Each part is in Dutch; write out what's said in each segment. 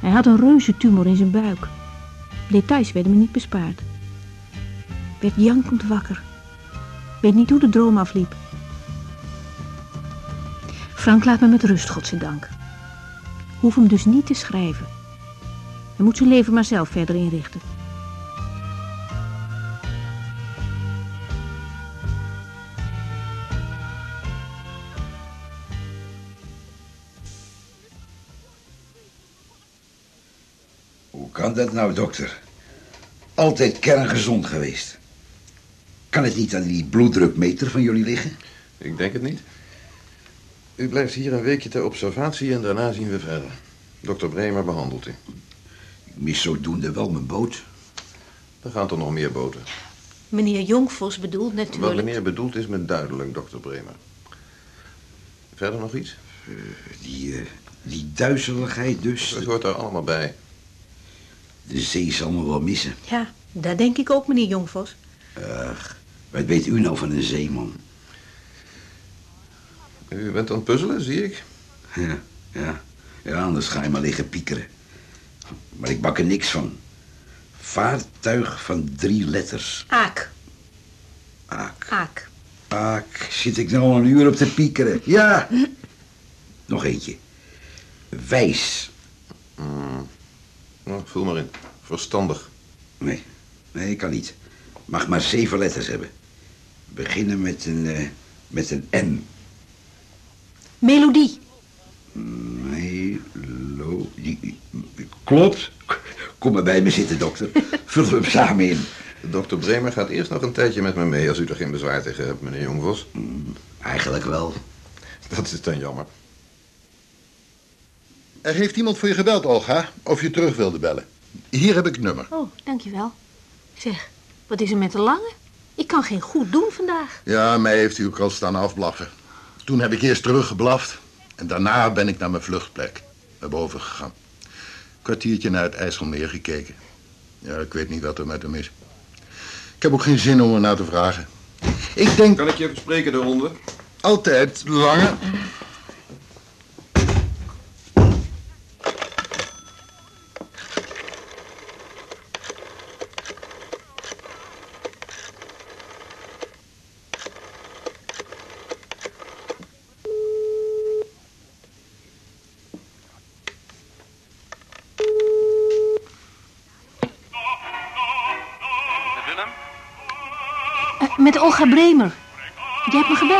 Hij had een reuze tumor in zijn buik. Details werden me niet bespaard. Werd jankend wakker. Weet niet hoe de droom afliep. Frank laat me met rust, godzijdank. Hoef hem dus niet te schrijven. Hij moet zijn leven maar zelf verder inrichten. Dat nou, dokter? Altijd kerngezond geweest. Kan het niet aan die bloeddrukmeter van jullie liggen? Ik denk het niet. U blijft hier een weekje ter observatie en daarna zien we verder. Dokter Bremer behandelt u. Ik mis zodoende wel mijn boot. Er gaan toch nog meer boten. Meneer Jonkvos bedoelt natuurlijk... Wat meneer bedoelt is me duidelijk, dokter Bremer. Verder nog iets? Die, eh, die duizeligheid dus. Dat hoort er allemaal bij. De zee zal me wel missen. Ja, dat denk ik ook, meneer Jongvos. Ach, wat weet u nou van een zeeman? U bent aan het puzzelen, zie ik. Ja, ja. Ja, anders ga je maar liggen piekeren. Maar ik bak er niks van. Vaartuig van drie letters. Aak. Aak. Aak. Aak. Zit ik nou een uur op te piekeren? Ja. Nog eentje. Wijs. Nou, vul maar in. Verstandig. Nee, nee, ik kan niet. Mag maar zeven letters hebben. Beginnen met een, eh, met een M. Melodie. Melodie. Klopt. Kom maar bij me zitten, dokter. Vullen we hem samen in. Dokter Bremer gaat eerst nog een tijdje met me mee... als u er geen bezwaar tegen hebt, meneer Jongvos. Eigenlijk wel. Dat is dan jammer. Er heeft iemand voor je gebeld, Olga, of je terug wilde bellen. Hier heb ik het nummer. Oh, dankjewel. Zeg, wat is er met de lange? Ik kan geen goed doen vandaag. Ja, mij heeft u ook al staan afblaffen. Toen heb ik eerst teruggeblaft en daarna ben ik naar mijn vluchtplek. Naar boven gegaan. Kwartiertje naar het IJsselmeer gekeken. Ja, ik weet niet wat er met hem is. Ik heb ook geen zin om er naar te vragen. Ik denk Kan ik je even spreken daaronder? altijd, Lange.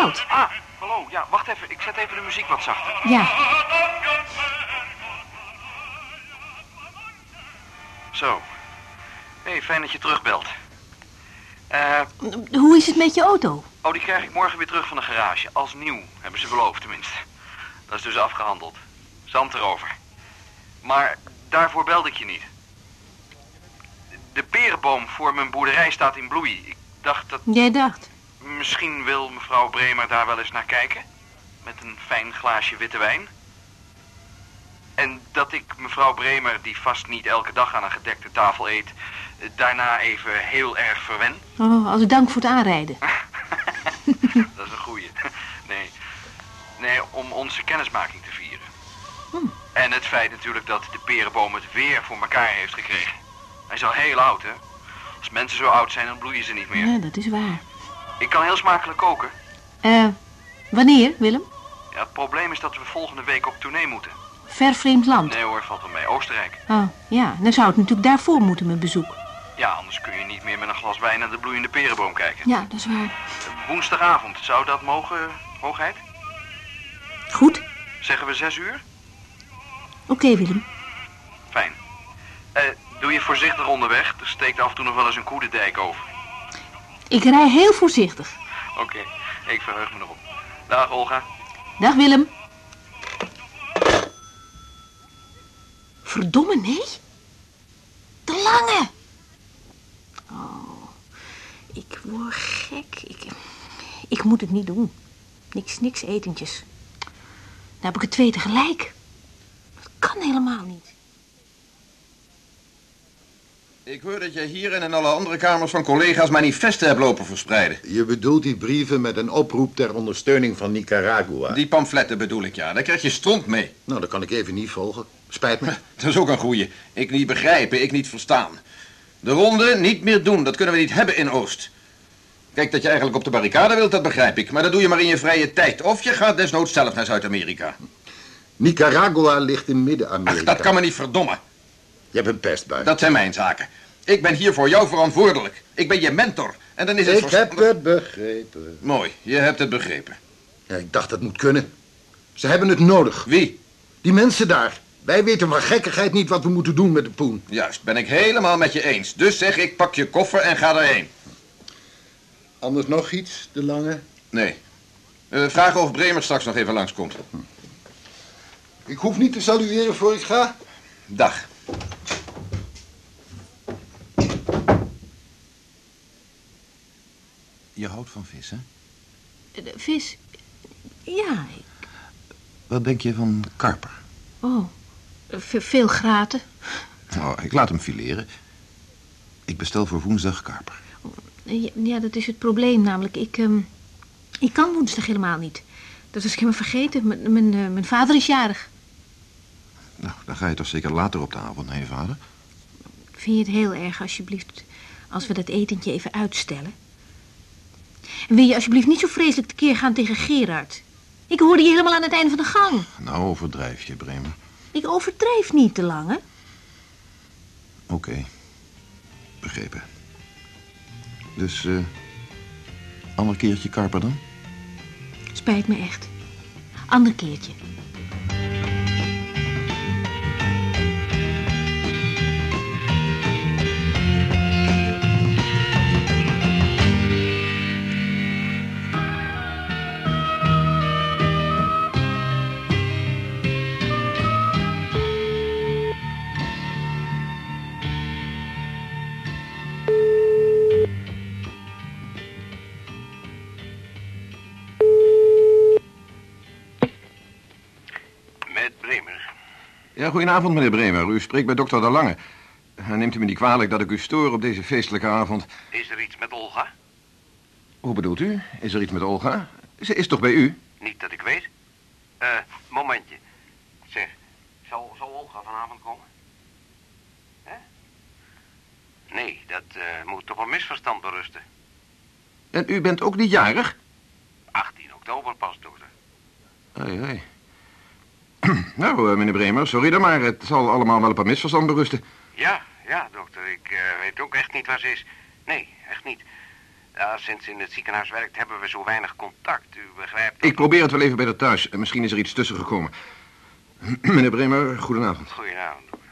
Ah, hallo. Ja, wacht even. Ik zet even de muziek wat zachter. Ja, Zo. hey, fijn dat je terugbelt. Eh, hoe is het met je auto? oh, die krijg ik morgen weer terug van de garage. Als nieuw, hebben ze beloofd tenminste. Dat is dus afgehandeld. Zand erover. Maar daarvoor belde ik je niet. De perenboom voor mijn boerderij staat in bloei. Ik dacht dat Jij dacht. Misschien wil mevrouw Bremer daar wel eens naar kijken. Met een fijn glaasje witte wijn. En dat ik mevrouw Bremer, die vast niet elke dag aan een gedekte tafel eet, eh, daarna even heel erg verwen. Oh, als dank voor het aanrijden. Dat is een goeie. Nee. Nee, om onze kennismaking te vieren. En het feit natuurlijk dat de perenboom het weer voor elkaar heeft gekregen. Hij is al heel oud, hè? Als mensen zo oud zijn, dan bloeien ze niet meer. Ja, dat is waar. Ik kan heel smakelijk koken. Eh, wanneer, Willem? Ja, het probleem is dat we volgende week op tournee moeten. Ver vreemd land. Nee hoor, valt wel mee. Oostenrijk. Oh, ja, dan zou het natuurlijk daarvoor moeten, mijn bezoek. Ja, anders kun je niet meer met een glas wijn naar de bloeiende perenboom kijken. Ja, dat is waar. Woensdagavond, zou dat mogen, hoogheid? Goed. Zeggen we zes uur? Oké, Willem. Fijn. Eh, doe je voorzichtig onderweg. Er steekt af en toe nog wel eens een koe de dijk over. Ik rij heel voorzichtig. Oké, ik verheug me erop. Dag, Olga. Dag, Willem. Verdomme, nee. De lange. Oh, ik word gek. Ik, ik moet het niet doen. Niks, niks etentjes. Dan heb ik er twee tegelijk. Dat kan helemaal niet. Ik hoor dat jij hier en in alle andere kamers van collega's manifesten hebt lopen verspreiden. Je bedoelt die brieven met een oproep ter ondersteuning van Nicaragua. Die pamfletten bedoel ik, ja. Daar krijg je stront mee. Nou, dat kan ik even niet volgen. Spijt me. Dat is ook een goeie. Ik niet begrijpen, ik niet verstaan. De ronde niet meer doen, dat kunnen we niet hebben in Oost. Kijk, dat je eigenlijk op de barricade wilt, dat begrijp ik. Maar dat doe je maar in je vrije tijd. Of je gaat desnoods zelf naar Zuid-Amerika. Nicaragua ligt in Midden-Amerika. Dat kan me niet verdommen. Je hebt een pestbui. Dat zijn mijn zaken. Ik ben hier voor jou verantwoordelijk. Ik ben je mentor. En dan is het Ik heb het begrepen. Mooi, je hebt het begrepen. Ja, ik dacht dat moet kunnen. Ze hebben het nodig. Wie? Die mensen daar. Wij weten van gekkigheid niet wat we moeten doen met de poen. Juist, ben ik helemaal met je eens. Dus zeg ik, pak je koffer en ga erheen. Anders nog iets, de lange? Nee. Eh, vragen of Bremer straks nog even langskomt. Ik hoef niet te salueren voor ik ga. Dag. Je houdt van vis, hè? De vis? Ja, ik- Wat denk je van karper? oh, ve- veel graten. Oh, ik laat hem fileren. Ik bestel voor woensdag karper. Ja, ja, dat is het probleem namelijk. Ik, ehm, ik kan woensdag helemaal niet. Dat was ik helemaal vergeten. Mijn, mijn, eh, mijn vader is jarig. Nou, dan ga je toch zeker later op de avond je vader? Vind je het heel erg, alsjeblieft, als we dat etentje even uitstellen? Wil je alsjeblieft niet zo vreselijk tekeer gaan tegen Gerard? Ik hoorde je helemaal aan het einde van de gang. Nou, overdrijf je, Bremer. Ik overdrijf niet te lang, hè? Oké. Begrepen. Dus, eh... ander keertje karper dan? Spijt me echt. Ander keertje. Ja, goedenavond, meneer Bremer. U spreekt bij dokter De Lange. Neemt u me niet kwalijk dat ik u stoor op deze feestelijke avond. Is er iets met Olga? Hoe bedoelt u? Is er iets met Olga? Ze is toch bij u? Niet dat ik weet. Eh, momentje. Zeg, zal, zal Olga vanavond komen? Hè? Nee, dat eh, moet toch een misverstand berusten. En u bent ook niet jarig? 18 oktober pas, dokter. Hé, hé. Nou, eh, meneer Bremer, sorry dan maar. Het zal allemaal wel op een misverstand berusten. Ja, ja, dokter. Ik eh, weet ook echt niet waar ze is. Nee, echt niet. Ja, sinds ze in het ziekenhuis werkt hebben we zo weinig contact. U begrijpt... Ik probeer het wel even bij de thuis. En misschien is er iets tussen gekomen. meneer Bremer, goedenavond. Goedenavond, dokter.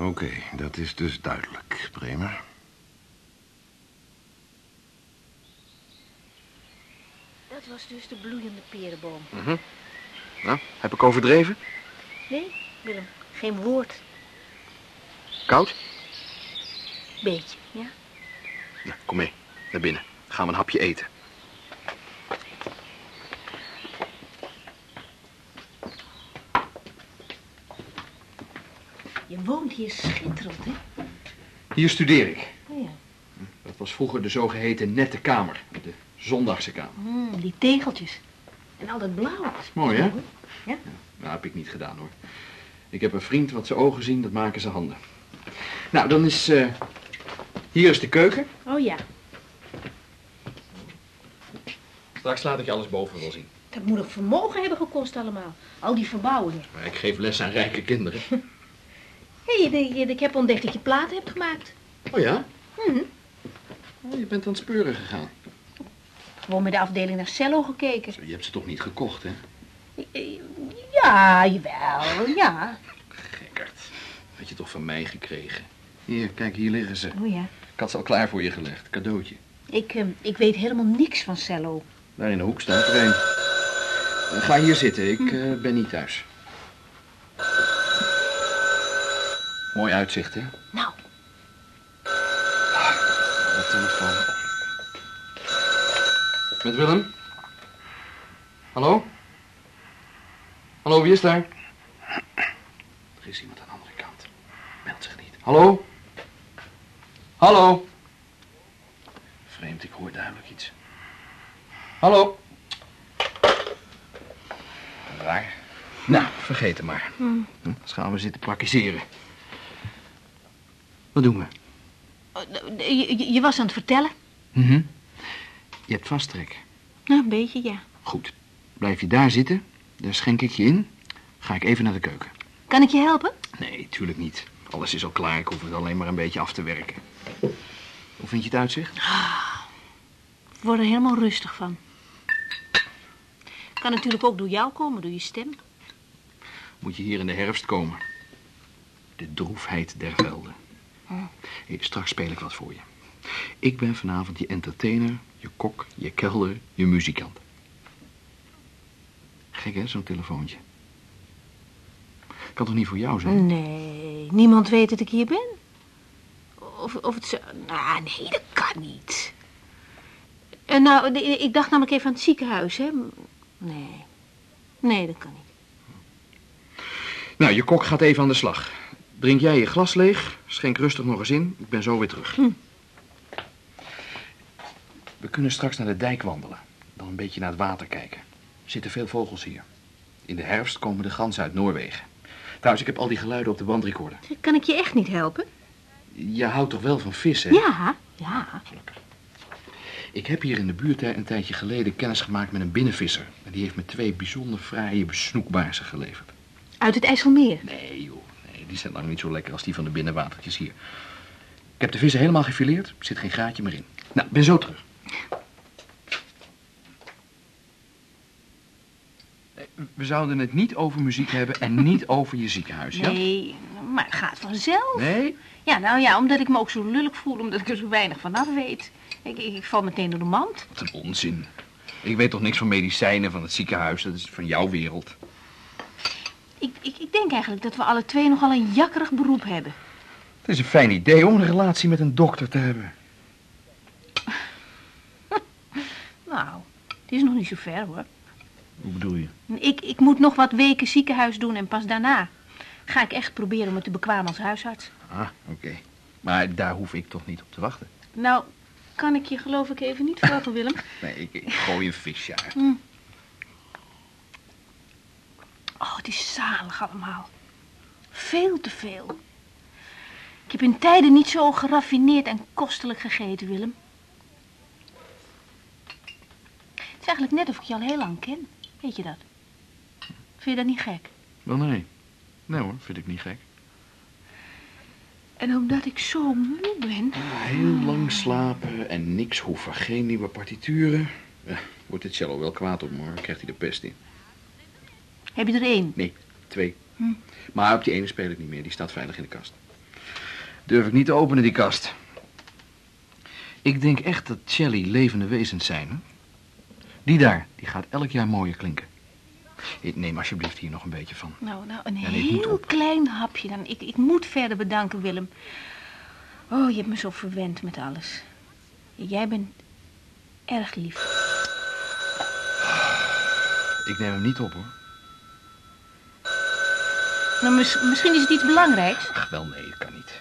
Oké, dat is dus duidelijk, Bremer. Dat was dus de bloeiende perenboom. Nou, heb ik overdreven? Nee, Willem, geen woord. Koud? Beetje, ja? Nou, kom mee. Naar binnen. Gaan we een hapje eten. Je woont hier schitterend, hè? Hier studeer ik. Oh ja. Dat was vroeger de zogeheten nette kamer. De zondagse kamer. Mm, die tegeltjes. En al dat blauw. Mooi, hè? Ja? Nou, heb ik niet gedaan, hoor. Ik heb een vriend, wat ze ogen zien, dat maken ze handen. Nou, dan is... eh, hier is de keuken. Oh ja. Straks laat ik je alles boven wel zien. Dat moet nog vermogen hebben gekost allemaal. Al die verbouwingen. Maar ik geef les aan rijke kinderen. Hé, hey, ik heb ontdekt dat je platen hebt gemaakt. Oh ja? Hm. Oh, je bent aan het speuren gegaan. Gewoon met de afdeling naar cello gekeken. Zo, je hebt ze toch niet gekocht, hè? Ja, jawel, ja. Gekkerd. Had je toch van mij gekregen. Hier, kijk, hier liggen ze. Oh ja. Ik had ze al klaar voor je gelegd. Cadeautje. Ik, eh, ik weet helemaal niks van cello. Daar in de hoek staat er een. Eh, Ga hier zitten, ik eh, ben niet thuis. Mooi uitzicht, hè? Nou, De telefoon. Met Willem? Hallo? Hallo, wie is daar? Er is iemand aan de andere kant. Meldt zich niet. Hallo? Hallo? Vreemd, ik hoor duidelijk iets. Hallo? Raar. Nou, vergeet het maar. Hm, Dan gaan we zitten praktiseren. Wat doen we? oh, je, je- was aan het vertellen? Mhm. Je hebt vasttrek. Nou, een beetje, ja. Goed. Blijf je daar zitten, dan schenk ik je in. Ga ik even naar de keuken. Kan ik je helpen? Nee, tuurlijk niet. Alles is al klaar, ik hoef het alleen maar een beetje af te werken. Hoe vind je het uitzicht? Ik word er helemaal rustig van. Kan natuurlijk ook door jou komen, door je stem. Moet je hier in de herfst komen. De droefheid der velden. Hey, straks speel ik wat voor je. Ik ben vanavond je entertainer, je kok, je kelder, je muzikant. Gek hè, zo'n telefoontje. Kan toch niet voor jou zijn? Nee, niemand weet dat ik hier ben. Of, of het zo... Nou, nee, dat kan niet. En nou, de- ik dacht namelijk even aan het ziekenhuis, hè. Nee. Nee, dat kan niet. Nou, je kok gaat even aan de slag. Drink jij je glas leeg, schenk rustig nog eens in. Ik ben zo weer terug. We kunnen straks naar de dijk wandelen. Dan een beetje naar het water kijken. Er zitten veel vogels hier. In de herfst komen de ganzen uit Noorwegen. Trouwens, ik heb al die geluiden op de bandrecorder. Kan ik je echt niet helpen? Je houdt toch wel van vissen? Ja, ja. Gelukkig. Ik heb hier in de buurt een tijdje geleden kennis gemaakt met een binnenvisser. En die heeft me twee bijzonder fraaie snoekbaarsen geleverd. Uit het IJsselmeer. Nee, joh. Die zijn lang niet zo lekker als die van de binnenwatertjes hier. Ik heb de vissen helemaal gefileerd. Er zit geen gaatje meer in. Nou, ben zo terug. Eh, We zouden het niet over muziek hebben en niet over je ziekenhuis, ja? Nee, maar het gaat vanzelf. Nee? Ja, nou ja, omdat ik me ook zo lullig voel, omdat ik er zo weinig van af weet. Ik, ik, ik val meteen door de mand. Wat een onzin. Ik weet toch niks van medicijnen van het ziekenhuis. Dat is van jouw wereld. Ik, ik, ik denk eigenlijk dat we alle twee nogal een jakkerig beroep hebben. Het is een fijn idee om een relatie met een dokter te hebben. Nou, het is nog niet zo ver hoor. Hoe bedoel je? Ik, ik moet nog wat weken ziekenhuis doen en pas daarna ga ik echt proberen om het te bekwamen als huisarts. Ah, oké. Maar daar hoef ik toch niet op te wachten. Nou, kan ik je geloof ik even niet verratten, Willem. Nee, ik, ik gooi een visje uit. Oh, het is zalig allemaal. Veel te veel. Ik heb in tijden niet zo geraffineerd en kostelijk gegeten, Willem. Het is eigenlijk net of ik je al heel lang ken. Weet je dat? Vind je dat niet gek? Wel nee. Nee hoor, vind ik niet gek. En omdat ik zo moe ben... Heel lang slapen en niks hoeven. Geen nieuwe partituren. Eh, wordt de cello wel kwaad op me hoor, krijgt hij de pest in. Heb je er één? Nee, twee. Maar op die ene speel ik niet meer, die staat veilig in de kast. Durf ik niet te openen, die kast. Ik denk echt dat Shelley levende wezens zijn. Hè? Die daar, die gaat elk jaar mooier klinken. Neem alsjeblieft hier nog een beetje van. Nou, nou, een Ja, nee, heel klein hapje dan. Ik, ik moet verder bedanken, Willem. Oh, je hebt me zo verwend met alles. Jij bent erg lief. Ik neem hem niet op hoor. Nou, mis- misschien is het iets belangrijks. Ach, wel nee, dat kan niet.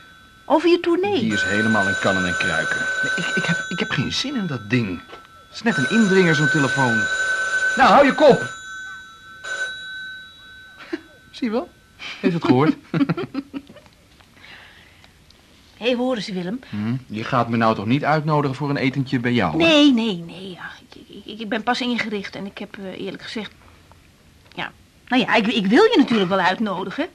Over je tournee. Die is helemaal in kannen en kruiken. Nee, ik, ik, heb, ik heb geen zin in dat ding. Het is net een indringer, zo'n telefoon. Nou, hou je kop! Zie je wel? Heeft het gehoord? Hé, hey, horen ze, Willem? Hm, Je gaat me nou toch niet uitnodigen voor een etentje bij jou? hè? Nee, nee, nee. Ja. Ik, ik, ik ben pas ingericht en ik heb eh, eerlijk gezegd... Nou ja, ik, ik wil je natuurlijk wel uitnodigen.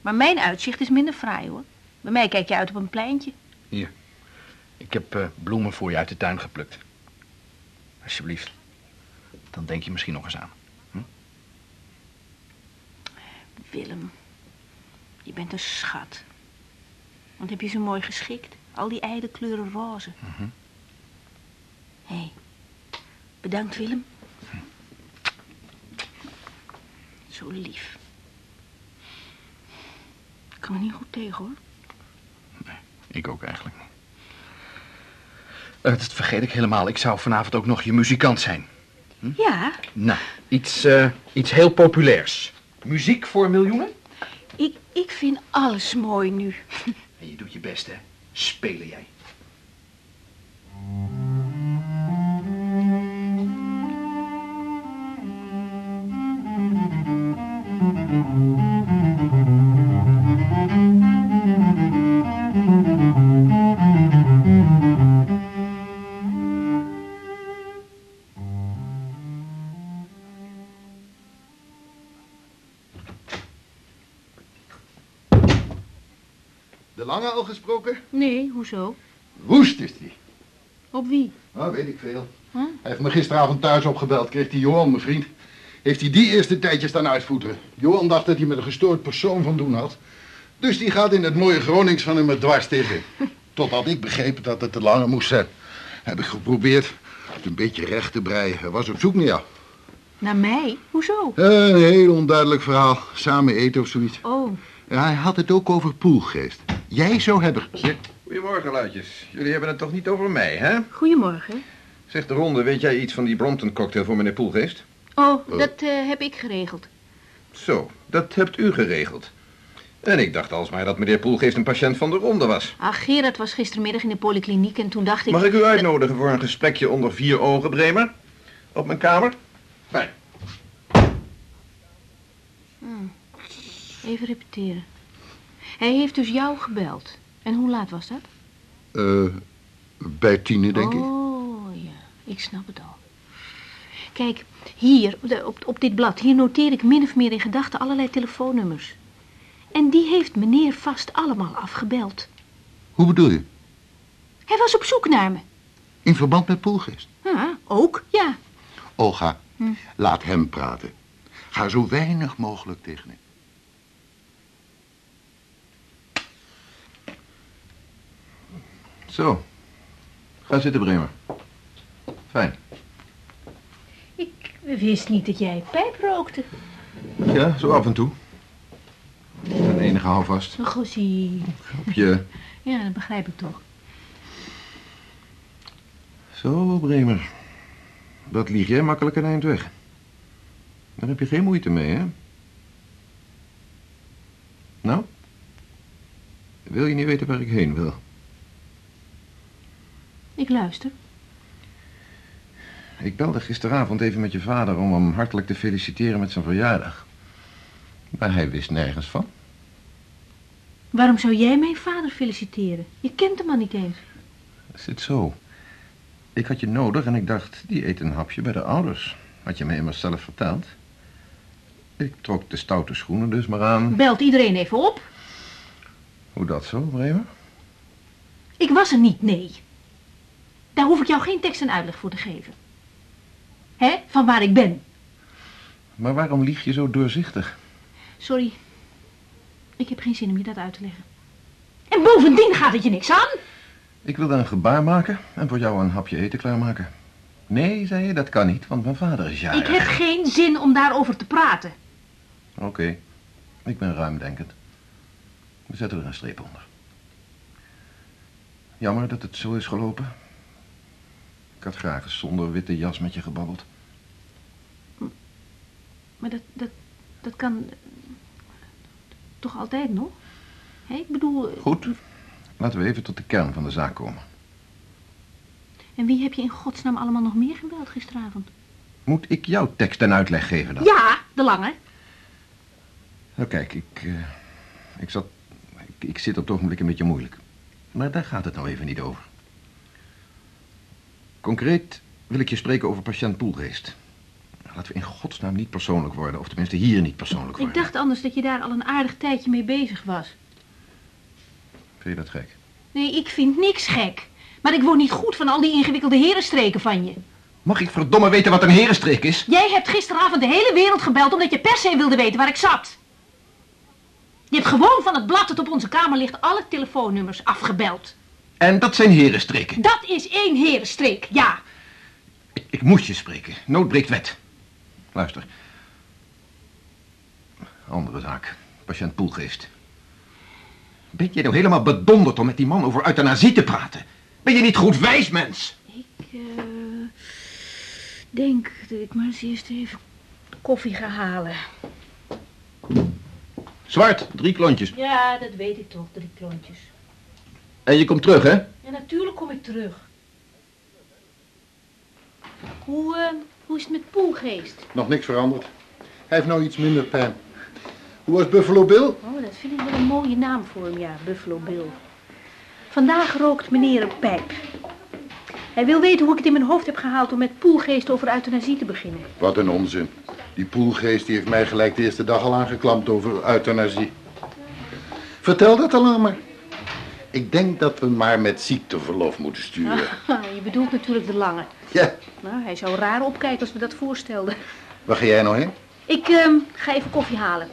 Maar mijn uitzicht is minder fraai, hoor. Bij mij kijk je uit op een pleintje. Ik heb eh, bloemen voor je uit de tuin geplukt. Alsjeblieft. Dan denk je misschien nog eens aan. Willem, je bent een schat. Wat heb je zo mooi geschikt? Al die kleuren roze. Hé, hey, bedankt Willem. Zo lief. Ik kan me niet goed tegen, hoor. Ik ook eigenlijk. Eh, dat vergeet ik helemaal. Ik zou vanavond ook nog je muzikant zijn. Ja, Nou, iets, eh, iets heel populairs. Muziek voor miljoenen? ik, ik vind alles mooi nu. En je doet je best, hè? Spelen jij. De lange al gesproken? Nee, hoezo? Woest is die. Op wie? Oh, weet ik veel. Huh? Hij heeft me gisteravond thuis opgebeld. Kreeg die Johan, mijn vriend. Heeft hij die eerste tijdje staan uitvoeteren. Johan dacht dat hij met een gestoord persoon van doen had. Dus die gaat in het mooie Gronings van hem met dwars tegen. Totdat ik begreep dat het te lange moest zijn. Heb ik geprobeerd het een beetje recht te breien. Hij was op zoek naar jou. Naar mij? Hoezo? Een heel onduidelijk verhaal. Samen eten of zoiets. Oh, Ja, hij had het ook over poelgeest. Jij zou hebben gezegd. Goedemorgen, luidjes. Jullie hebben het toch niet over mij, hè? goedemorgen. Zeg de ronde, weet jij iets van die Brompton cocktail voor meneer Poelgeest? Oh, dat eh, heb ik geregeld. Zo, dat hebt u geregeld. En ik dacht alsmaar dat meneer Poelgeest een patiënt van de ronde was. Ach, Gerard was gistermiddag in de polykliniek en toen dacht ik... Mag ik u uitnodigen voor een gesprekje onder vier ogen, Bremer? Op mijn kamer? Fijn. Even repeteren. Hij heeft dus jou gebeld. En hoe laat was dat? Eh, bij tienen, denk ik. Oh, ja. Ik snap het al. Kijk, hier, op, op dit blad, hier noteer ik min of meer in gedachten allerlei telefoonnummers. En die heeft meneer vast allemaal afgebeld. Hoe bedoel je? Hij was op zoek naar me. In verband met poelgeest. Ja, ook, ja. Olga, laat hem praten. Ga zo weinig mogelijk tegen hem. Zo. Ga zitten, Bremer. Fijn. Ik wist niet dat jij pijp rookte. Ja, zo af en toe. Een enige houvast. Een gossie. Op je... Ja, dat begrijp ik toch. Zo, Bremer. Dat lieg jij makkelijk een eind weg. Daar heb je geen moeite mee, hè? Nou? Wil je niet weten waar ik heen wil? Ik luister. Ik belde gisteravond even met je vader om hem hartelijk te feliciteren met zijn verjaardag. Maar hij wist nergens van. Waarom zou jij mijn vader feliciteren? Je kent hem al niet eens. Het zit zo. Ik had je nodig en ik dacht, die eet een hapje bij de ouders. Had je me immers zelf verteld. Ik trok de stoute schoenen dus maar aan. Belt iedereen even op. Hoe dat zo, Bremer? Ik was er niet, nee. Daar hoef ik jou geen tekst en uitleg voor te geven. Hè? Van waar ik ben. Maar waarom lieg je zo doorzichtig? Sorry. Ik heb geen zin om je dat uit te leggen. En bovendien gaat het je niks aan. Ik wilde een gebaar maken en voor jou een hapje eten klaarmaken. Nee, zei je, dat kan niet, want mijn vader is jarig. Ik heb geen zin om daarover te praten. Oké, ik ben ruimdenkend. We zetten er een streep onder. Jammer dat het zo is gelopen. Ik had graag eens zonder witte jas met je gebabbeld. Maar dat, dat, dat kan eh, toch altijd nog? Ik bedoel, eh, Goed, laten we even tot de kern van de zaak komen. en wie heb je in godsnaam allemaal nog meer gebeld gisteravond? Moet ik jouw tekst en uitleg geven dan? Ja, de lange. Nou kijk, ik, eh, ik, zat, ik, ik zit op het ogenblik een beetje moeilijk. Maar daar gaat het nou even niet over. Concreet wil ik je spreken over patiënt Poelgeest. Laten we in godsnaam niet persoonlijk worden, of tenminste hier niet persoonlijk worden. Ik dacht anders dat je daar al een aardig tijdje mee bezig was. Vind je dat gek? Nee, ik vind niks gek. Maar ik word niet goed van al die ingewikkelde herenstreken van je. Mag ik verdomme weten wat een herenstreek is? Jij hebt gisteravond de hele wereld gebeld omdat je per se wilde weten waar ik zat. Je hebt gewoon van het blad dat op onze kamer ligt alle telefoonnummers afgebeld. En dat zijn herenstreken. Dat is één herenstreek, ja. Ik, ik moest je spreken. Nood breekt wet. Luister. Andere zaak. Patiënt Poelgeest. Ben je nou helemaal bedonderd om met die man over euthanasie te praten? Ben je niet goed wijs, mens? Ik eh, denk dat ik maar eens eerst even koffie ga halen. Zwart, drie klontjes. Ja, dat weet ik toch, drie klontjes. En je komt terug, hè? Ja, natuurlijk kom ik terug. Hoe, eh, hoe is het met Poelgeest? Nog niks veranderd. Hij heeft nou iets minder pijn. Hoe was Buffalo Bill? Oh, dat vind ik wel een mooie naam voor hem, ja, Buffalo Bill. Vandaag rookt meneer een pijp. Hij wil weten hoe ik het in mijn hoofd heb gehaald om met Poelgeest over euthanasie te beginnen. Wat een onzin. Die poelgeest die heeft mij gelijk de eerste dag al aangeklampt over euthanasie. Vertel dat dan aan maar. Ik denk dat we maar met ziekteverlof moeten sturen. je bedoelt natuurlijk de lange. Ja, Nou, hij zou raar opkijken als we dat voorstelden. waar ga jij nou heen? Ik ehm, ga even koffie halen.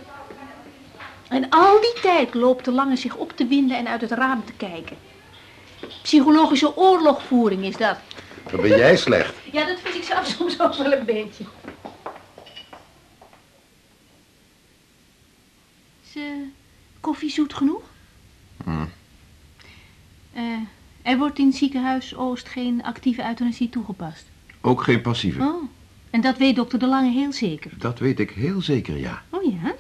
En al die tijd loopt de lange zich op te winden en uit het raam te kijken. Psychologische oorlogvoering is dat. Dan ben jij slecht. Ja, dat vind ik zelf soms ook wel een beetje. Is eh, koffie zoet genoeg? Hmm. Eh, er wordt in ziekenhuis Oost geen actieve euthanasie toegepast. Ook geen passieve. Oh, en dat weet dokter De Lange heel zeker. Dat weet ik heel zeker, ja. Oh ja?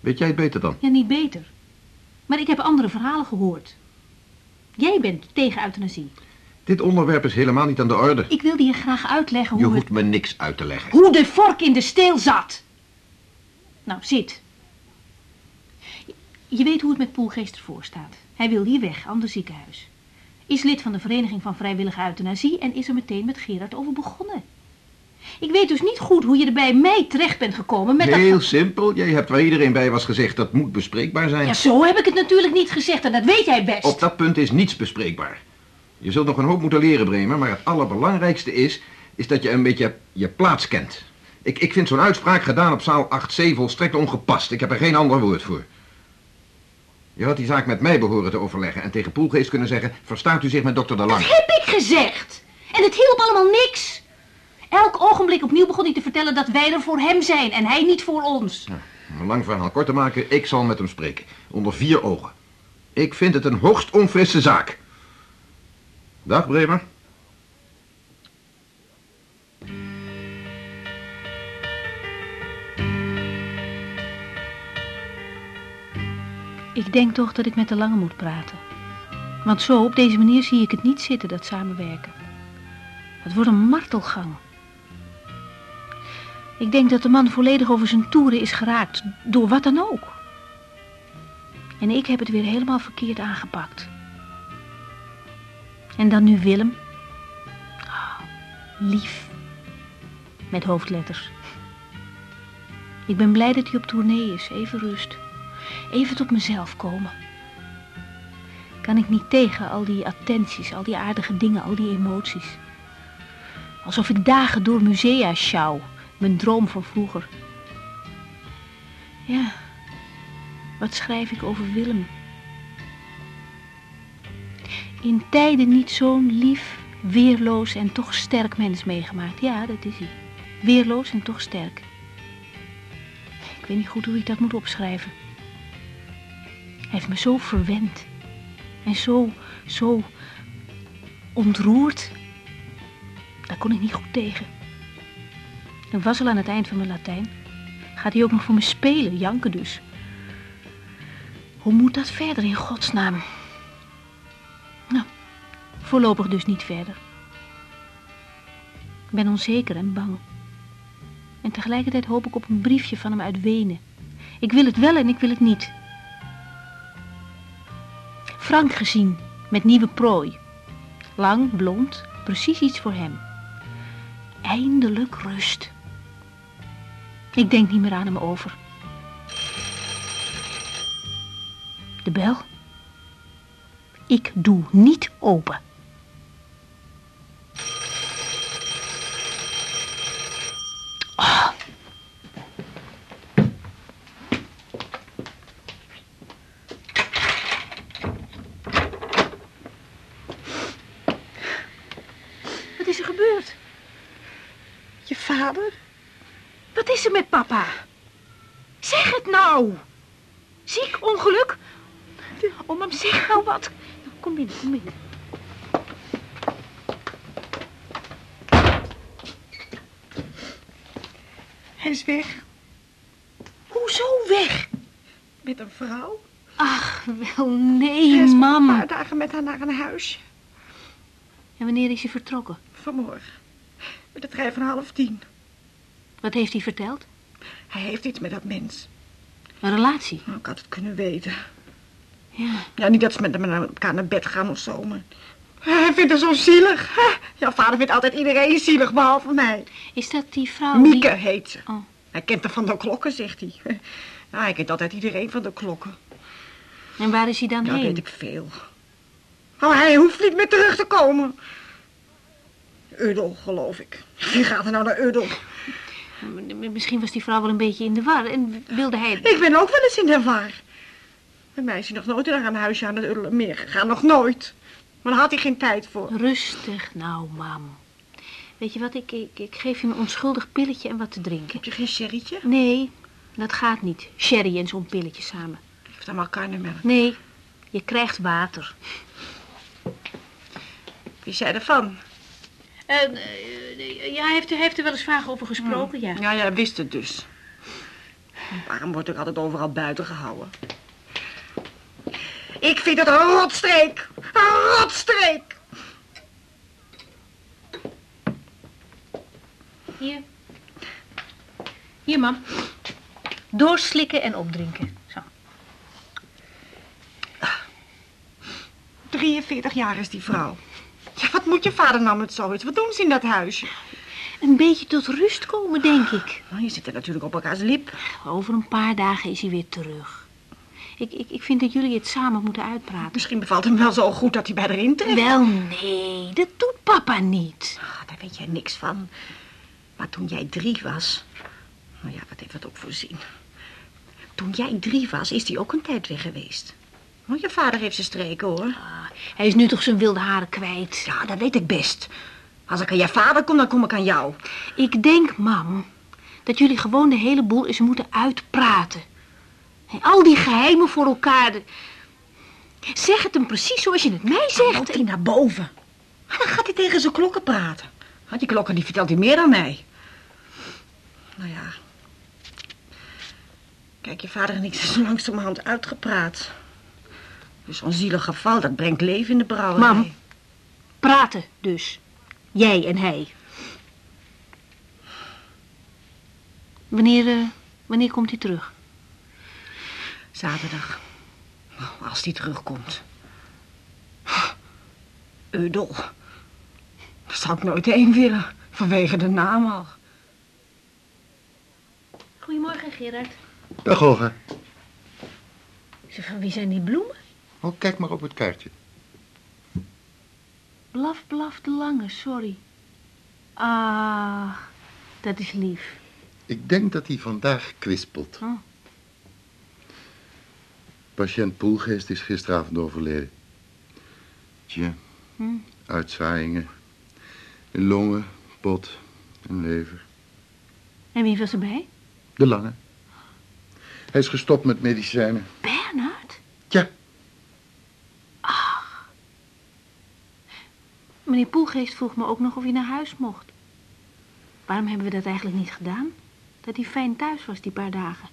Weet jij het beter dan? Ja, niet beter. Maar ik heb andere verhalen gehoord. Jij bent tegen euthanasie. Dit onderwerp is helemaal niet aan de orde. Ik wilde je graag uitleggen Je hoe, hoeft me niks uit te leggen. hoe de vork in de steel zat. Nou, zit. Je weet hoe het met Poelgeest ervoor staat. Hij wil hier weg, ander ziekenhuis. Is lid van de Vereniging van Vrijwillige Euthanasie en is er meteen met Gerard over begonnen. Ik weet dus niet goed hoe je er bij mij terecht bent gekomen met Heel dat... simpel. Jij hebt waar iedereen bij was gezegd dat moet bespreekbaar zijn. Ja, zo heb ik het natuurlijk niet gezegd en dat weet jij best. Op dat punt is niets bespreekbaar. Je zult nog een hoop moeten leren, Bremer, maar het allerbelangrijkste is, is dat je een beetje je plaats kent. Ik, ik vind zo'n uitspraak gedaan op zaal 8c volstrekt ongepast. Ik heb er geen ander woord voor. Je had die zaak met mij behoren te overleggen en tegen Poelgeest kunnen zeggen, verstaat u zich met dokter De Dat Lang? heb ik gezegd. En het hielp allemaal niks. Elk ogenblik opnieuw begon hij te vertellen dat wij er voor hem zijn en hij niet voor ons. Om een lang verhaal kort te maken, ik zal met hem spreken. Onder vier ogen. Ik vind het een hoogst onfrisse zaak. Dag, Bremer. Ik denk toch dat ik met de Lange moet praten. Want zo, op deze manier zie ik het niet zitten, dat samenwerken. Het wordt een martelgang. Ik denk dat de man volledig over zijn toeren is geraakt, door wat dan ook. En ik heb het weer helemaal verkeerd aangepakt. En dan nu Willem. Ah, lief. Met hoofdletters. Ik ben blij dat hij op tournee is, even rust. Even tot mezelf komen. Kan ik niet tegen al die attenties, al die aardige dingen, al die emoties. Alsof ik dagen door musea sjouw, mijn droom van vroeger. Ja, wat schrijf ik over Willem? In tijden niet zo'n lief, weerloos en toch sterk mens meegemaakt. Ja, dat is hij. Weerloos en toch sterk. Ik weet niet goed hoe ik dat moet opschrijven. Hij heeft me zo verwend. En zo, zo ontroerd. Daar kon ik niet goed tegen. Ik was al aan het eind van mijn Latijn. Gaat hij ook nog voor me spelen, janken dus. Hoe moet dat verder in godsnaam? Nou, voorlopig dus niet verder. Ik ben onzeker en bang. En tegelijkertijd hoop ik op een briefje van hem uit Wenen. Ik wil het wel en ik wil het niet. Frank gezien, met nieuwe prooi. Lang, blond, precies iets voor hem. Eindelijk rust. Ik denk niet meer aan hem over. De bel? Ik doe niet open. Ah. Wat is er gebeurd? Je vader? Wat is er met papa? Zeg het nou. Ziek, ongeluk? Oh, mam, zeg nou wat. Kom binnen, kom binnen. Hij is weg. Hoezo weg? Met een vrouw. Ach, wel Hij nee, voor mam. een paar dagen met haar naar een huisje. En wanneer is hij vertrokken? Vanmorgen. Met de trein van half tien. Wat heeft hij verteld? Hij heeft iets met dat mens. Een relatie? Nou, ik had het kunnen weten. Ja. Ja, niet dat ze met elkaar naar bed gaan of zo, maar... Hij vindt haar zo zielig. Jouw vader vindt altijd iedereen zielig, behalve mij. Is dat die vrouw die- Mieke heet ze. Oh. Hij kent haar van de klokken, zegt hij. Ja, hij kent altijd iedereen van de klokken. En waar is hij dan Ja, heen? weet ik veel. Oh, hij hoeft niet meer terug te komen. Udel, geloof ik. Wie gaat er nou naar Udel? Misschien was die vrouw wel een beetje in de war en wilde hij... Ik ben ook wel eens in de war. Bij mij is hij nog nooit naar een huisje aan het Uddelenmeer gegaan. Nog nooit. Maar daar had hij geen tijd voor. Rustig nou, mam. Weet je wat, ik, ik, ik geef je een onschuldig pilletje en wat te drinken. Heb je geen sherrytje? Nee, dat gaat niet. Sherry en zo'n pilletje samen. Geef dan maar karnemelk. Nee, je krijgt water. Wie zei ervan? En, ja, hij heeft, hij heeft er wel eens vaag over gesproken, ja. Ja, jij wist het dus. Waarom wordt er altijd overal buiten gehouden? Ik vind het een rotstreek. Een rotstreek. Hier. Hier, mam. Doorslikken en opdrinken. Zo. 43 jaar is die vrouw. Ja, wat moet je vader nou met zoiets? Wat doen ze in dat huisje? Een beetje tot rust komen, denk ik. Nou, je zit er natuurlijk op elkaars lip. Over een paar dagen is hij weer terug. Ik, ik, ik vind dat jullie het samen moeten uitpraten. Misschien bevalt hem wel zo goed dat hij bij erin trekt. Wel, nee, dat doet papa niet. Ah, daar weet jij niks van. Maar toen jij drie was... Nou ja, wat heeft dat ook voor zin? Toen jij drie was, is hij ook een tijd weg geweest. Want je vader heeft zijn streken, hoor. Ah, hij is nu toch zijn wilde haren kwijt. Ja, dat weet ik best. Als ik aan je vader kom, dan kom ik aan jou. Ik denk, mam, dat jullie gewoon de hele boel eens moeten uitpraten. En al die geheimen voor elkaar. de- Zeg het hem precies zoals je het mij Dan zegt. loopt hij naar boven. En dan gaat hij tegen zijn klokken praten. Want die klokken die vertelt hij meer dan mij. Nou ja. Kijk, je vader en ik zijn zo langzamerhand uitgepraat. Dus zo'n zielig geval, dat brengt leven in de brouwerij. Mam. Praten dus. Jij en hij. Wanneer, eh, wanneer komt hij terug? Zaterdag. Nou, als die terugkomt. Eudel. Daar zou ik nooit heen willen. Vanwege de naam al. Goedemorgen, Gerard. Dag, Olga. Zeg, van wie zijn die bloemen? Oh, kijk maar op het kaartje. Blaf, blaf de lange, sorry. Ah, dat is lief. Ik denk dat hij vandaag kwispelt. Oh. Patiënt Poelgeest is gisteravond overleden. Tja, Hm. uitzaaiingen. In longen, pot en lever. En wie was erbij? De lange. Hij is gestopt met medicijnen. Bernard? Ja. Meneer Poelgeest vroeg me ook nog of hij naar huis mocht. Waarom hebben we dat eigenlijk niet gedaan? Dat hij fijn thuis was die paar dagen.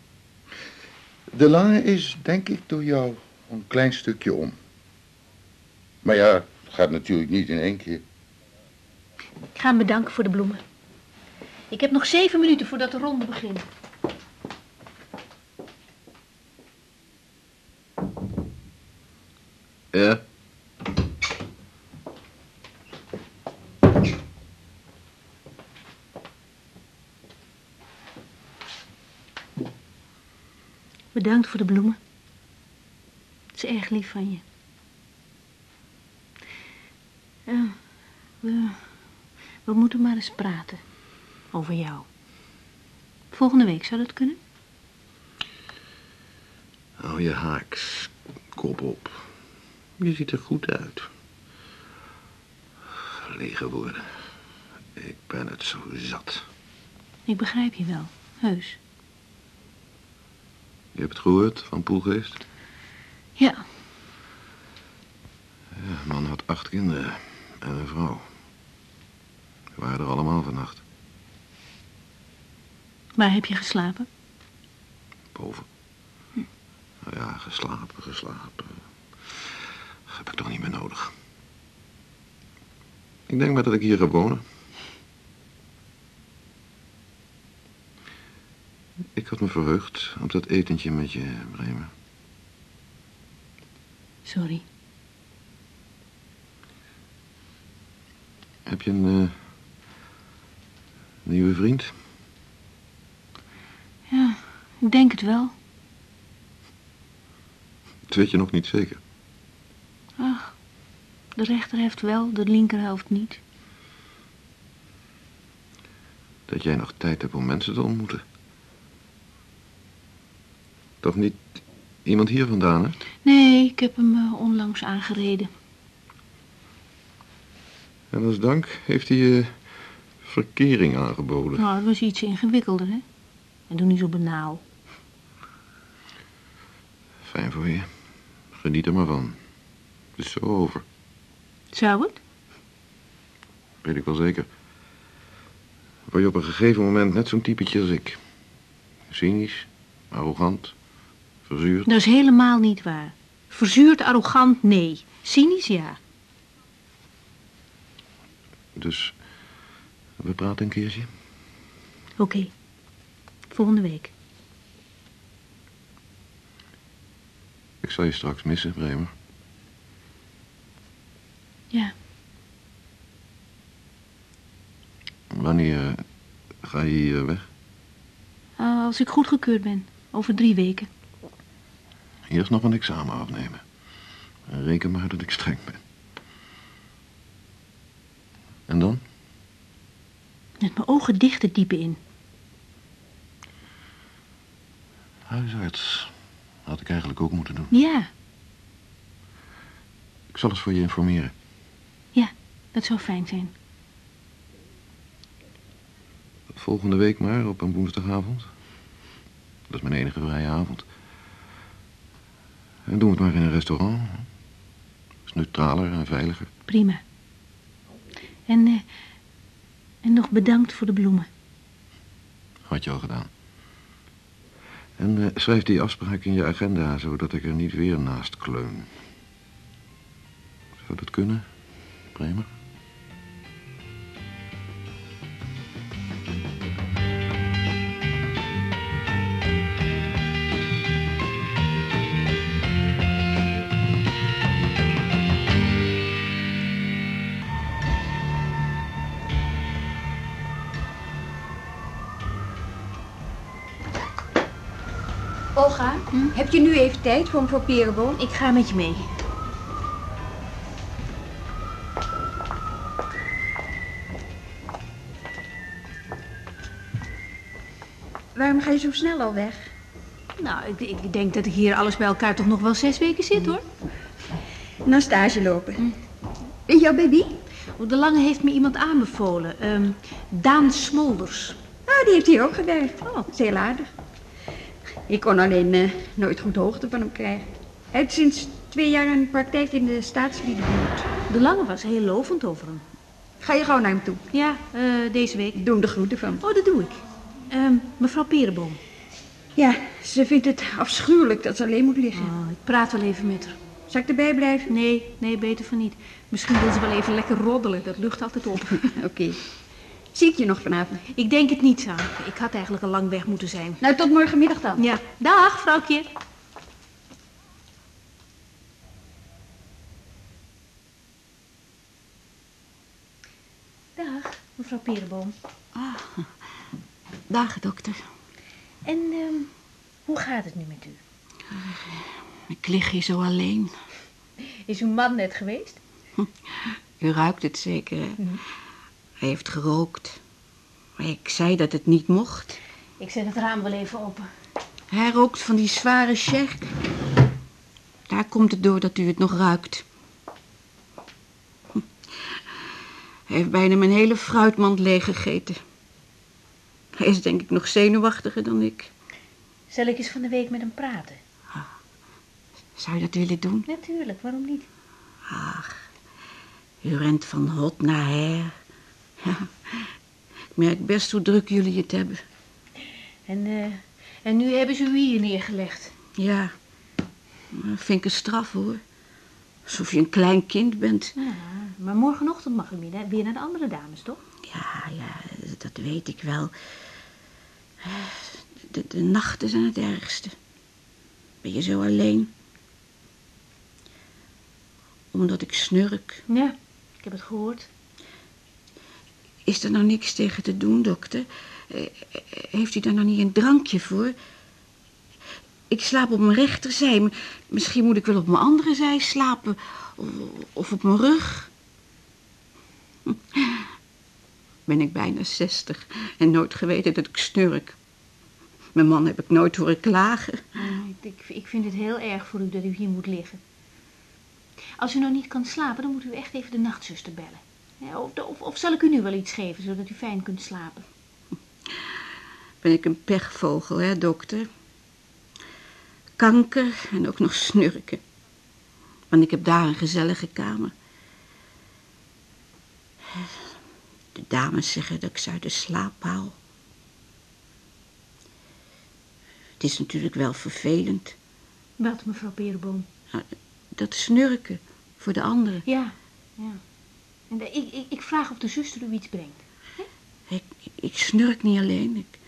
De lange is, denk ik, door jou een klein stukje om. Maar ja, het gaat natuurlijk niet in één keer. Ik ga hem bedanken voor de bloemen. Ik heb nog zeven minuten voordat de ronde begint. Ja? Bedankt voor de bloemen. Het is erg lief van je. Ja, we, we moeten maar eens praten over jou. Volgende week zou dat kunnen? Hou je haaks, kop op. Je ziet er goed uit. Lege woorden. Ik ben het zo zat. Ik begrijp je wel, heus. Je hebt het gehoord van Poelgeest? Ja, Ja, de man had acht kinderen en een vrouw. Ze waren er allemaal vannacht. Waar heb je geslapen? Boven. Nou ja, geslapen, geslapen. heb ik toch niet meer nodig. Ik denk maar dat ik hier ga wonen. Ik had me verheugd op dat etentje met je, Bremer. Sorry. Heb je een eh, nieuwe vriend? Ja, ik denk het wel. Dat weet je nog niet zeker. Ach, de rechterhelft wel, de linkerhelft niet. Dat jij nog tijd hebt om mensen te ontmoeten. Toch niet iemand hier vandaan, hè? Nee, ik heb hem eh, onlangs aangereden. En als dank heeft hij je verkering aangeboden. Nou, dat was iets ingewikkelder, hè? En doe niet zo banaal. Fijn voor je. Geniet er maar van. Het is zo over. Zou het? Weet ik wel zeker. Word je op een gegeven moment net zo'n typetje als ik. Cynisch, arrogant, verzuurd. Dat is helemaal niet waar. Verzuurd, arrogant, nee. Cynisch, ja. Dus we praten een keertje. Oké. Volgende week. Ik zal je straks missen, Bremer. Ja. Wanneer eh, ga je hier weg? Uh, als ik goedgekeurd ben. Over drie weken. Eerst nog een examen afnemen. En reken maar dat ik streng ben. En dan? Met mijn ogen dicht het diepe in. Huisarts. Had ik eigenlijk ook moeten doen. Ja, Ik zal eens voor je informeren. ja, dat zou fijn zijn. Volgende week maar, op een woensdagavond. Dat is mijn enige vrije avond. En doen we het maar in een restaurant. Dat is neutraler en veiliger. Prima. En, eh, en nog bedankt voor de bloemen. Had je al gedaan. En eh, schrijf die afspraak in je agenda, zodat ik er niet weer naast kleun. Zou dat kunnen, Bremer? Je nu even tijd voor een papieren Ik ga met je mee. Waarom ga je zo snel al weg? Nou, ik, ik denk dat ik hier alles bij elkaar toch nog wel zes weken zit, hoor. Naar stage lopen. En jouw baby? Oh, De Lange heeft me iemand aanbevolen. ehm, Daan Smolders. Ah, die heeft hier ook gewerkt. Oh. Dat is heel aardig. Ik kon alleen eh, nooit goed hoogte van hem krijgen. Hij heeft sinds twee jaar een praktijk in de staatsliedenbuurt. De Lange was heel lovend over hem. Ga je gewoon naar hem toe. Ja, eh, deze week. Doe hem de groeten van. Oh, dat doe ik. Ehm, mevrouw Perenboom. Ja, ze vindt het afschuwelijk dat ze alleen moet liggen. Oh, ik praat wel even met haar. Zal ik erbij blijven? Nee, nee, beter van niet. Misschien wil ze wel even lekker roddelen. Dat lucht altijd op. Oké. Zie ik je nog vanavond? ik denk het niet, Sam. Ik had eigenlijk al lang weg moeten zijn. Nou, tot morgenmiddag dan. Ja, dag, vrouwtje. Dag, mevrouw Perenboom. Dag, dokter. En ehm, hoe gaat het nu met u? Ik lig hier zo alleen. Is uw man net geweest? U ruikt het zeker, hè? Hij heeft gerookt. Maar ik zei dat het niet mocht. Ik zet het raam wel even open. Hij rookt van die zware sjerk. Daar komt het door dat u het nog ruikt. Hij heeft bijna mijn hele fruitmand leeggegeten. Hij is denk ik nog zenuwachtiger dan ik. Zal ik eens van de week met hem praten? Zou je dat willen doen? Natuurlijk, waarom niet? Ach, u rent van hot naar her. Ja, ik merk best hoe druk jullie het hebben. En, eh, en nu hebben ze u hier neergelegd. Ja, dat vind ik een straf hoor. Alsof je een klein kind bent. Ja, maar morgenochtend mag u weer naar- weer naar de andere dames, toch? Ja, ja, dat weet ik wel. De, de nachten zijn het ergste. Ben je zo alleen? Omdat ik snurk. Ja, ik heb het gehoord. Is er nou niks tegen te doen, dokter? Eh, Heeft u daar nou niet een drankje voor? Ik slaap op mijn rechterzij. Misschien moet ik wel op mijn andere zij slapen. Of, op mijn rug. Ben ik bijna zestig en nooit geweten dat ik snurk. Mijn man heb ik nooit horen klagen. Ik, ik, ik vind het heel erg voor u dat u hier moet liggen. Als u nou niet kan slapen, dan moet u echt even de nachtzuster bellen. Of, of, of zal ik u nu wel iets geven, zodat u fijn kunt slapen? Ben ik een pechvogel, hè, dokter? Kanker en ook nog snurken. Want ik heb daar een gezellige kamer. De dames zeggen dat ik ze uit de slaap haal. Het is natuurlijk wel vervelend. Wat, mevrouw Perenboom? Dat snurken voor de anderen. Ja, ja. En de- ik, ik, ik vraag of de zuster u iets brengt. Ik, ik snurk niet alleen. Ik,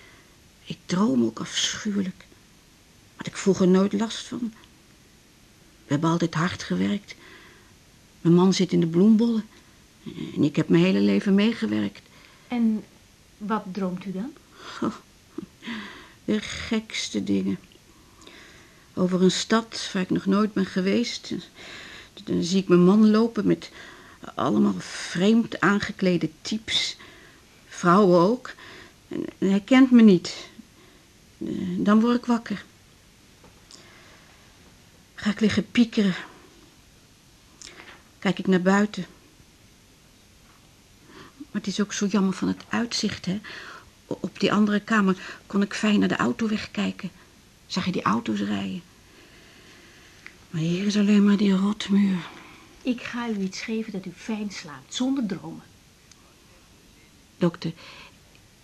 ik droom ook afschuwelijk. Maar ik voel er nooit last van. We hebben altijd hard gewerkt. Mijn man zit in de bloembollen. En ik heb mijn hele leven meegewerkt. En wat droomt u dan? De gekste dingen. Over een stad waar ik nog nooit ben geweest. Dan zie ik mijn man lopen met allemaal vreemd aangeklede types. Vrouwen ook. En hij kent me niet. Eh, Dan word ik wakker. Ga ik liggen piekeren. Kijk ik naar buiten. Maar het is ook zo jammer van het uitzicht, hè. Op die andere kamer kon ik fijn naar de auto wegkijken. Zag je die auto's rijden. Maar hier is alleen maar die rotmuur. Ik ga u iets geven dat u fijn slaapt, zonder dromen. Dokter,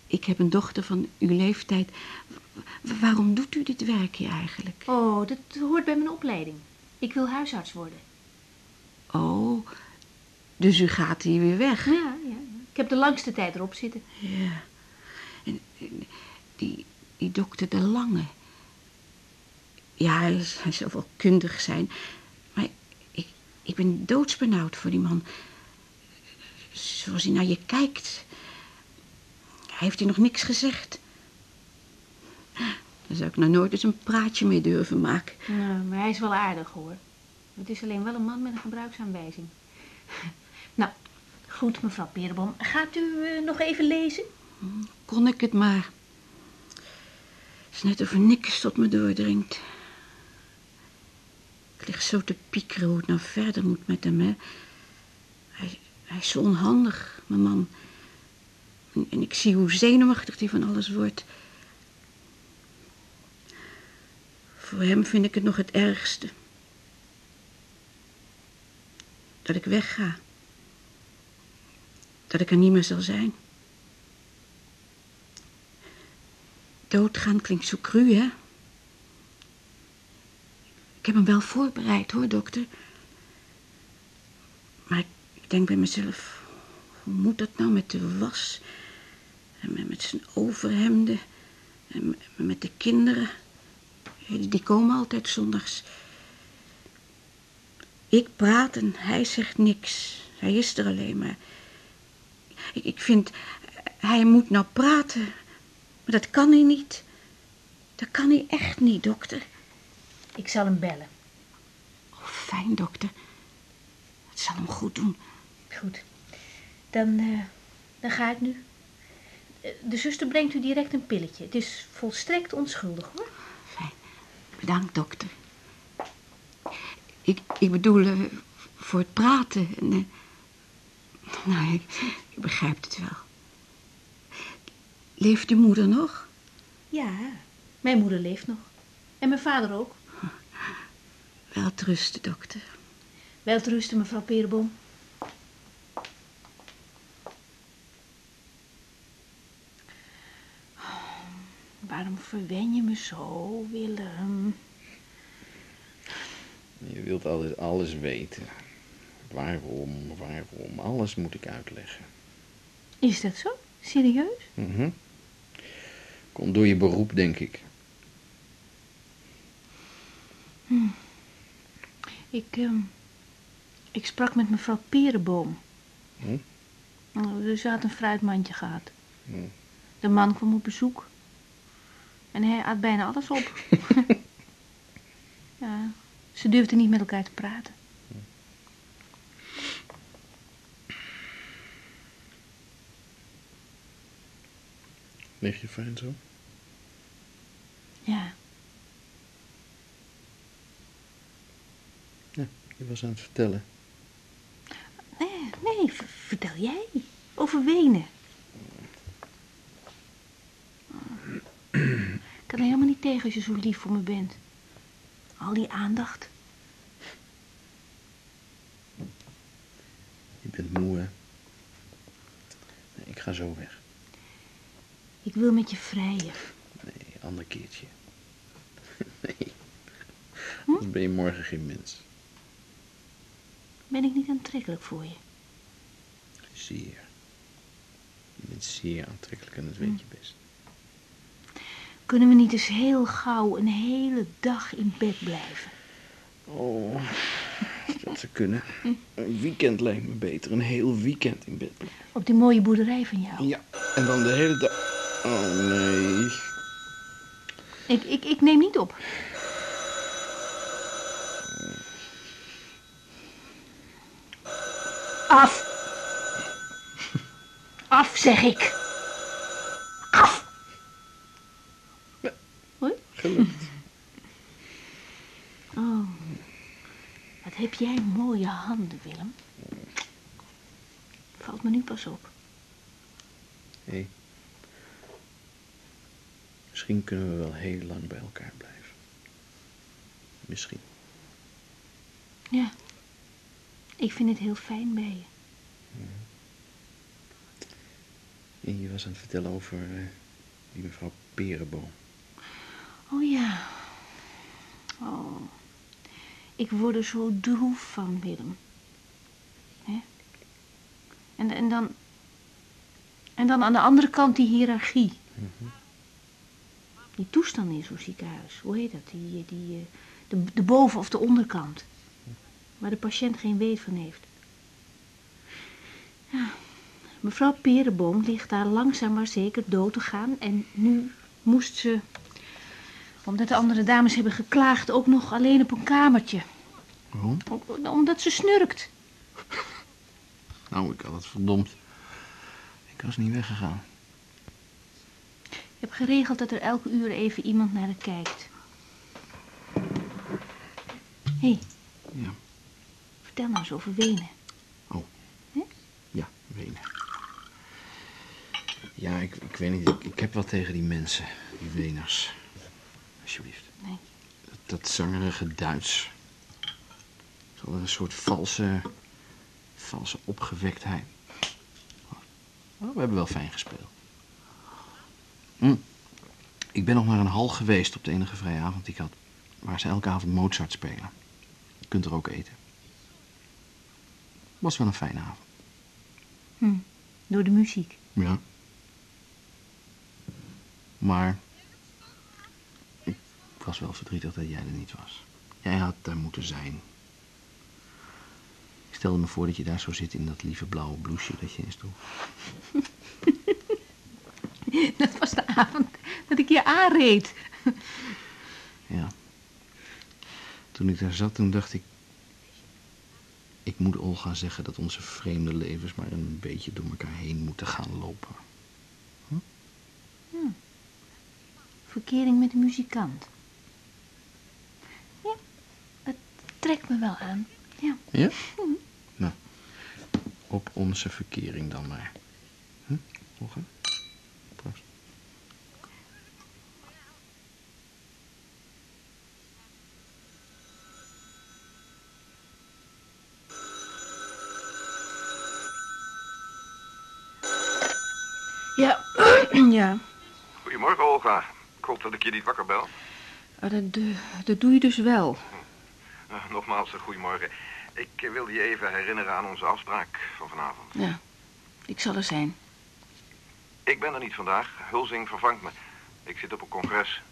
ik heb een dochter van uw leeftijd. W- waarom doet u dit werkje eigenlijk? Oh, dat hoort bij mijn opleiding. Ik wil huisarts worden. Oh, dus u gaat hier weer weg? Ja, ja. ja. Ik heb de langste tijd erop zitten. Ja. En, die, die dokter De Lange. Ja, hij, hij zal wel kundig zijn. Ik, ben doodsbenauwd voor die man. Zoals hij naar je kijkt. Hij heeft hij nog niks gezegd. Daar zou ik nou nooit eens een praatje mee durven maken. Ja, maar hij is wel aardig hoor. Het is alleen wel een man met een gebruiksaanwijzing. Nou, goed mevrouw Perenboom. Gaat u eh, nog even lezen? Kon ik het maar. Het is net of er niks tot me doordringt. Ik lig zo te piekeren hoe het nou verder moet met hem, hè. Hij, hij is zo onhandig, mijn man. En, ik zie hoe zenuwachtig hij van alles wordt. Voor hem vind ik het nog het ergste. Dat ik wegga. Dat ik er niet meer zal zijn. Doodgaan klinkt zo cru, hè? Ik heb hem wel voorbereid, hoor, dokter. Maar ik, denk bij mezelf... Hoe moet dat nou met de was? En met, zijn overhemden? En met, de kinderen? Die komen altijd zondags. Ik praat en hij zegt niks. Hij is er alleen maar. Ik, ik vind... Hij moet nou praten... Maar dat kan hij niet. Dat kan hij echt niet, dokter. Ik zal hem bellen. Oh, fijn, dokter. Het zal hem goed doen. Goed. Dan, eh, dan ga ik nu. Eh, De zuster brengt u direct een pilletje. Het is volstrekt onschuldig hoor. Fijn. Bedankt, dokter. Ik, ik bedoel, eh, voor het praten. En, eh, nou, ik, ik begrijp het wel. Leeft uw moeder nog? Ja, mijn moeder leeft nog. En mijn vader ook. Wel rusten, dokter. Welterusten, mevrouw Perenboom. Waarom verwen je me zo, Willem? Je wilt altijd alles weten. Waarom, waarom, alles moet ik uitleggen. Is dat zo? Serieus? Mhm. Komt door je beroep, denk ik. Ik, ehm, ik sprak met mevrouw Perenboom. Hm? Nou, Ze had een fruitmandje gehad. Hm. De man kwam op bezoek. En hij at bijna alles op. ja, ze durfden niet met elkaar te praten. Lig je fijn zo? Ja, Je was aan het vertellen. nee, nee, vertel jij. Over Wenen. Ik kan er helemaal niet tegen als je zo lief voor me bent. Al die aandacht. Je bent moe, hè? Nee, ik ga zo weg. Ik wil met je vrijen. Nee, ander keertje. nee. Dan ben je morgen geen mens. Ben ik niet aantrekkelijk voor je? Zeer. Je bent zeer aantrekkelijk en dat weet je best. Kunnen we niet eens heel gauw een hele dag in bed blijven? Oh, dat zou kunnen. Een weekend lijkt me beter. Een heel weekend in bed blijven. Op die mooie boerderij van jou. Ja, en dan de hele dag... Oh, nee. Ik, ik, ik neem niet op. Af. Af, zeg ik. Af. Hoi? Gelukt. Oh. Wat heb jij mooie handen, Willem. Valt me nu pas op. Hé. Misschien kunnen we wel heel lang bij elkaar blijven. Misschien. Ja. Ik vind het heel fijn bij je. En je was aan het vertellen over eh, die mevrouw Perenboom. Oh ja. Oh. Ik word er zo droef van, Willem. Hè? En, en dan... En dan aan de andere kant die hiërarchie. Die toestand in zo'n ziekenhuis. Hoe heet dat? Die, die, eh, de, de boven- of de onderkant. Waar de patiënt geen weet van heeft. Ja. Mevrouw Perenboom ligt daar langzaam maar zeker dood te gaan. En nu moest ze omdat de andere dames hebben geklaagd, ook nog alleen op een kamertje. Waarom? Om- Omdat ze snurkt. Nou, ik had het verdomd. Ik was niet weggegaan. Ik heb geregeld dat er elke uur even iemand naar haar kijkt. Hé, hey, Ja. Vertel nou eens over Wenen. Ja, Wenen. Ja, ik, ik weet niet. Ik, ik heb wat tegen die mensen. Die Weners. Alsjeblieft. Nee. Dat, dat zangerige Duits. Zo een soort valse... Valse opgewektheid. Oh, we hebben wel fijn gespeeld. Hm. Ik ben nog naar een hal geweest op de enige vrije avond die ik had. Waar ze elke avond Mozart spelen. Je kunt er ook eten. Was wel een fijne avond. Hm, door de muziek. Ja. Maar ik was wel verdrietig dat jij er niet was. Jij had daar moeten zijn. Ik stelde me voor dat je daar zo zit in dat lieve blauwe blouseje dat je eens droeg. Dat was de avond dat ik je aanreed. Ja. Toen ik daar zat, toen dacht ik... Ik moet Olga zeggen dat onze vreemde levens maar een beetje door elkaar heen moeten gaan lopen. Verkering met de muzikant. Ja, dat trekt me wel aan. Ja. Ja? Nou, op onze verkering dan maar. Hm? Olga? Ja, ja. Goedemorgen, Olga. Ik hoop dat ik je niet wakker bel. Ah, Dat, eh, dat doe je dus wel. Eh, nogmaals, eh, goedemorgen. Ik wilde je even herinneren aan onze afspraak van vanavond. Ja, ik zal er zijn. Ik ben er niet vandaag. Hulzing vervangt me. Ik zit op een congres.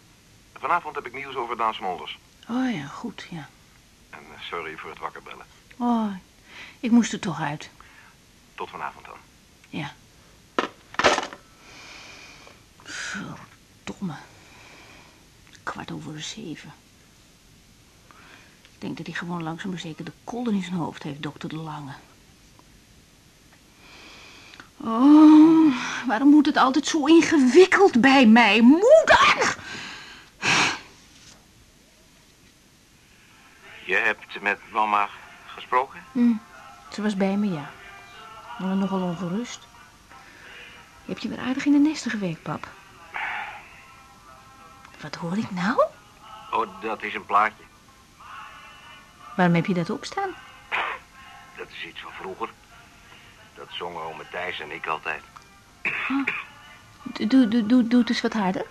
Vanavond heb ik nieuws over Daan Smolders. Oh ja, goed, ja. En sorry voor het wakker bellen. Oh, ik moest er toch uit. Tot vanavond dan. Ja. Verdomme. Kwart over zeven. Ik denk dat hij gewoon langzaam maar zeker de kolder in zijn hoofd heeft, dokter De Lange. Oh, waarom moet het altijd zo ingewikkeld bij mij? Moeder! Je hebt met mama gesproken? Hm, ze was bij me, ja. Maar nogal ongerust. Heb je weer aardig in de nesten gewerkt, pap? Wat hoor ik nou? Oh, dat is een plaatje. Waarom heb je dat opstaan? Dat is iets van vroeger. Dat zongen ome Thijs en ik altijd. Doe, doe, doe, doe het eens wat harder.